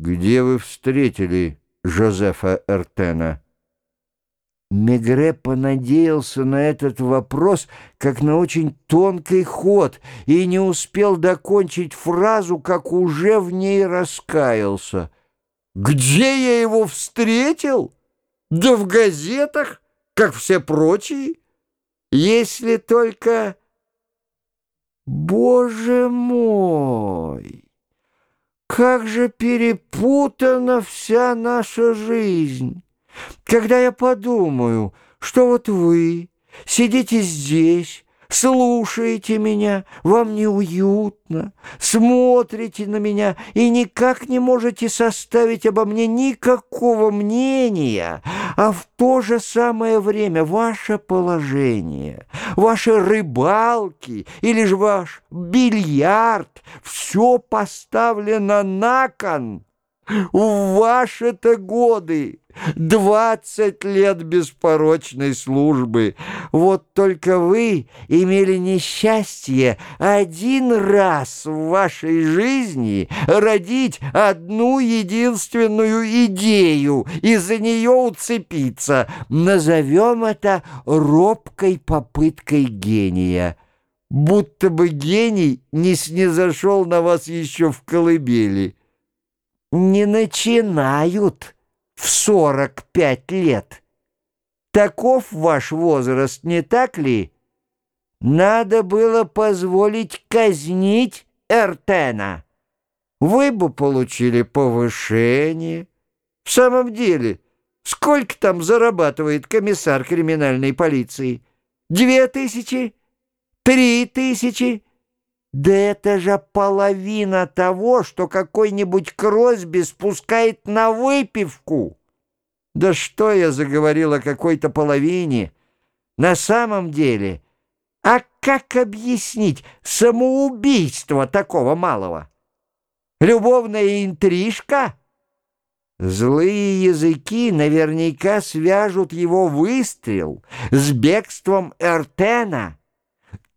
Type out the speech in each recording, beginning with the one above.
«Где вы встретили Жозефа Эртена?» Мегре понадеялся на этот вопрос, как на очень тонкий ход, и не успел докончить фразу, как уже в ней раскаялся. «Где я его встретил? Да в газетах, как все прочие. Если только... Боже мой!» Как же перепутана вся наша жизнь! Когда я подумаю, что вот вы сидите здесь, слушаете меня, вам неуютно, смотрите на меня и никак не можете составить обо мне никакого мнения, а в то же самое время ваше положение, ваши рыбалки или же ваш бильярд, все поставлено на кон. В ваши-то годы двадцать лет беспорочной службы. Вот только вы имели несчастье один раз в вашей жизни родить одну единственную идею и за нее уцепиться. Назовем это робкой попыткой гения. Будто бы гений не снизошел на вас еще в колыбели не начинают в сорок пять лет. Таков ваш возраст, не так ли? Надо было позволить казнить Эртена. Вы бы получили повышение. В самом деле, сколько там зарабатывает комиссар криминальной полиции? Две тысячи? Три тысячи? Да это же половина того, что какой-нибудь Кросби спускает на выпивку. Да что я заговорил о какой-то половине? На самом деле, а как объяснить самоубийство такого малого? Любовная интрижка? Злые языки наверняка свяжут его выстрел с бегством Эртена.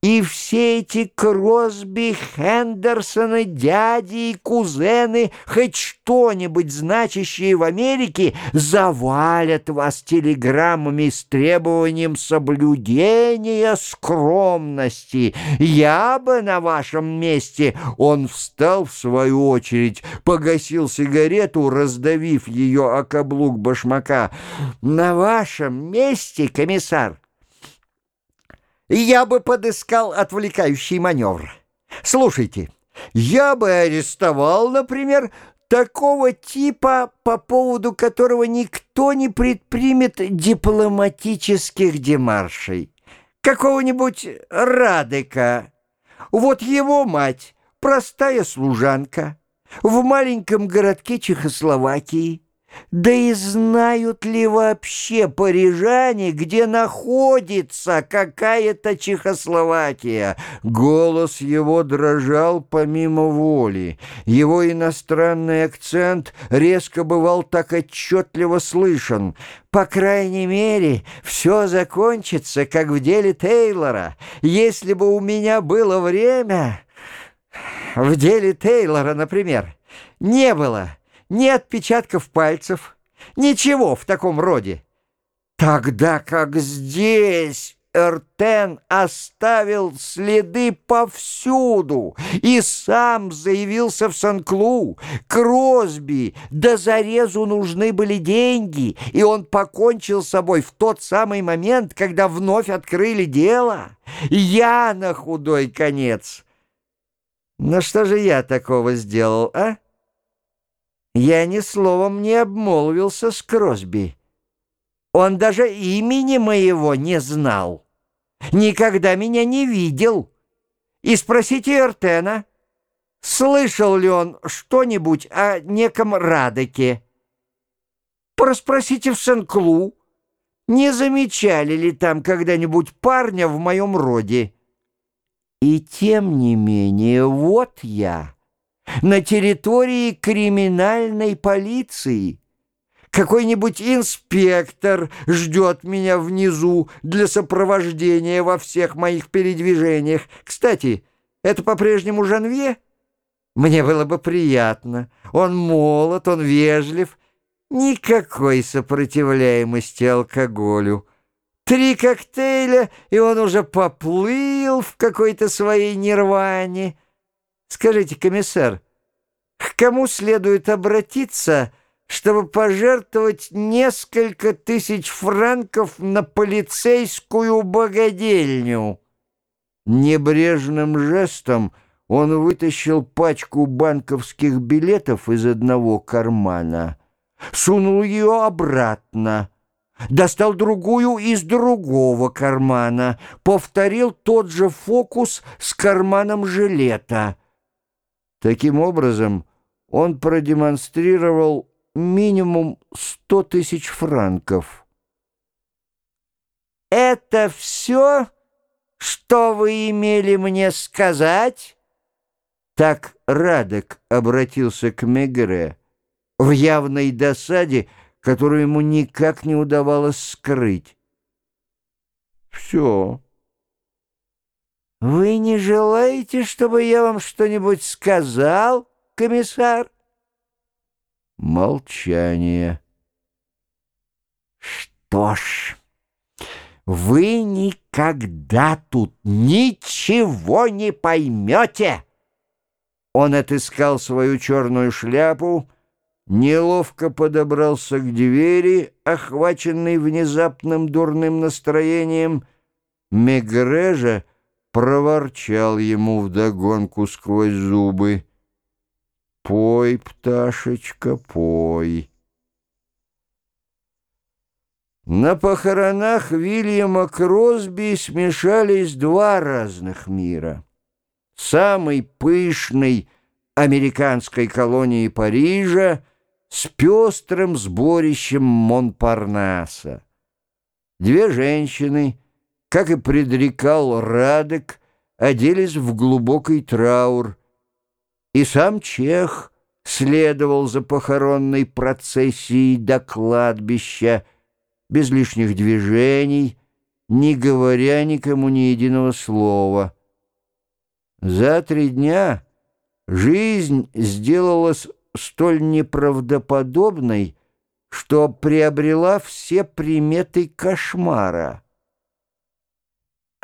И все эти Кросби, Хендерсоны, дяди и кузены, хоть что-нибудь значащие в Америке, завалят вас телеграммами с требованием соблюдения скромности. Я бы на вашем месте... Он встал в свою очередь, погасил сигарету, раздавив ее о каблук башмака. На вашем месте, комиссар, я бы подыскал отвлекающий маневр. Слушайте, я бы арестовал, например, такого типа, по поводу которого никто не предпримет дипломатических демаршей. Какого-нибудь Радыка. Вот его мать, простая служанка, в маленьком городке Чехословакии, да и знают ли вообще парижане, где находится какая-то Чехословакия? Голос его дрожал помимо воли. Его иностранный акцент резко бывал так отчетливо слышен. По крайней мере, все закончится, как в деле Тейлора. Если бы у меня было время... В деле Тейлора, например, не было ни отпечатков пальцев, ничего в таком роде. Тогда как здесь Эртен оставил следы повсюду и сам заявился в Сан-Клу. Кросби до зарезу нужны были деньги, и он покончил с собой в тот самый момент, когда вновь открыли дело. Я на худой конец. Но что же я такого сделал, а? Я ни словом не обмолвился с Кросби. Он даже имени моего не знал. Никогда меня не видел. И спросите Эртена, слышал ли он что-нибудь о неком Радеке. Проспросите в Сен-Клу, не замечали ли там когда-нибудь парня в моем роде. И тем не менее, вот я на территории криминальной полиции. Какой-нибудь инспектор ждет меня внизу для сопровождения во всех моих передвижениях. Кстати, это по-прежнему Жанвье? Мне было бы приятно. Он молод, он вежлив. Никакой сопротивляемости алкоголю. Три коктейля, и он уже поплыл в какой-то своей нирване. Скажите, комиссар, к кому следует обратиться, чтобы пожертвовать несколько тысяч франков на полицейскую богадельню?» Небрежным жестом он вытащил пачку банковских билетов из одного кармана, сунул ее обратно, достал другую из другого кармана, повторил тот же фокус с карманом жилета. Таким образом, он продемонстрировал минимум сто тысяч франков. «Это все, что вы имели мне сказать?» Так Радек обратился к Мегре в явной досаде, которую ему никак не удавалось скрыть. «Все». «Вы не желаете, чтобы я вам что-нибудь сказал, комиссар?» Молчание. «Что ж, вы никогда тут ничего не поймете!» Он отыскал свою черную шляпу, неловко подобрался к двери, охваченный внезапным дурным настроением. Мегре же проворчал ему вдогонку сквозь зубы. «Пой, пташечка, пой». На похоронах Вильяма Кросби смешались два разных мира — самой пышной американской колонии Парижа с пестрым сборищем Монпарнаса. Две женщины, как и предрекал Радек, оделись в глубокий траур, и сам Чех следовал за похоронной процессией до кладбища, без лишних движений, не говоря никому ни единого слова — за три дня жизнь сделалась столь неправдоподобной, что приобрела все приметы кошмара.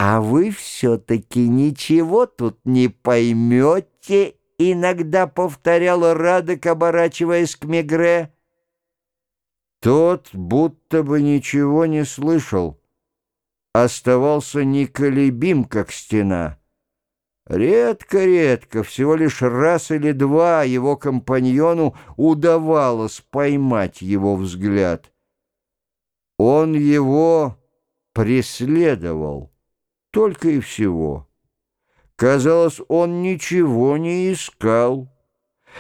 «А вы все-таки ничего тут не поймете», — иногда повторял Радок, оборачиваясь к Мегре. Тот будто бы ничего не слышал, оставался неколебим, как стена. Редко-редко, всего лишь раз или два его компаньону удавалось поймать его взгляд. Он его преследовал, только и всего. Казалось, он ничего не искал.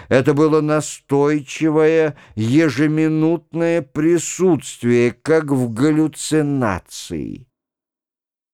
Это было настойчивое, ежеминутное присутствие, как в галлюцинации.